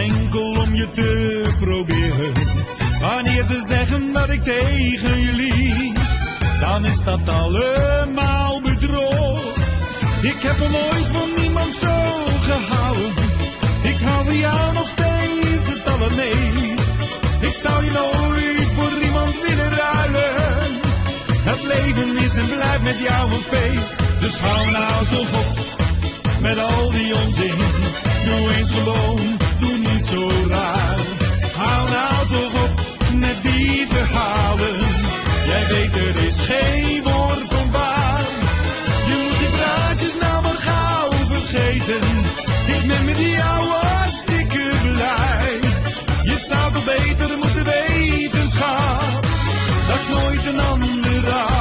enkel om je te proberen. Wanneer ze zeggen dat ik tegen je lieg, dan is dat allemaal bedrog. Ik heb nog nooit van niemand zo gehouden. Ik hou van jou nog steeds het allermeest. Ik zou je nooit voor iemand willen ruilen. Het leven is en blijft met jou een feest. Dus hou nou toch op met al die onzin. weet er is geen woord van waar. Je moet die praatjes nou maar gauw vergeten. Ik ben met die oude stikker blij. Je zou beter moeten weten, schat, dat nooit een ander raakt.